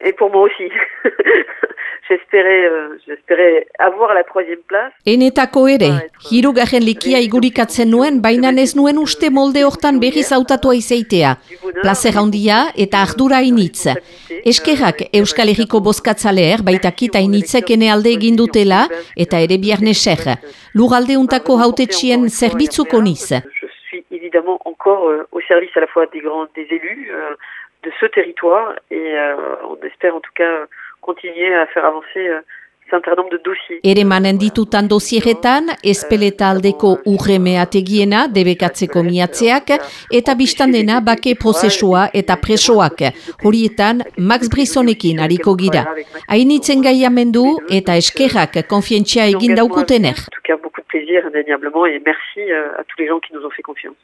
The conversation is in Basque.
Et pour moi aussi. j'espérais, euh, j'espérais avoir la troisième place. Enetako ere, hirugarren likia igurikatzen nuen, baina ez nuen uste molde hortan berriz hautatua izeitea. Plazer handia eta ardura initz. Eskerrak Euskal Herriko bozkatzaleer baita kita initzek ene alde egin dutela eta ere biarne ser. Lugalde untako hautetxien zerbitzuko niz. Je suis évidemment encore euh, au service à la fois des grands, des élus euh, de ce territoire et euh, on espère en tout cas continuer à faire avancer un certain nombre de dossiers. Ere manen ditutan dosieretan, espeleta aldeko urremeategiena debekatzeko miatzeak, eta biztan dena bake prozesua eta presoak. Horietan, Max Brisonekin hariko gira. Hainitzen gaiamendu eta eskerrak konfientzia egin daukutener. En tout cas, beaucoup de plaisir, indéniablement, et merci à tous les gens qui nous ont fait confiance.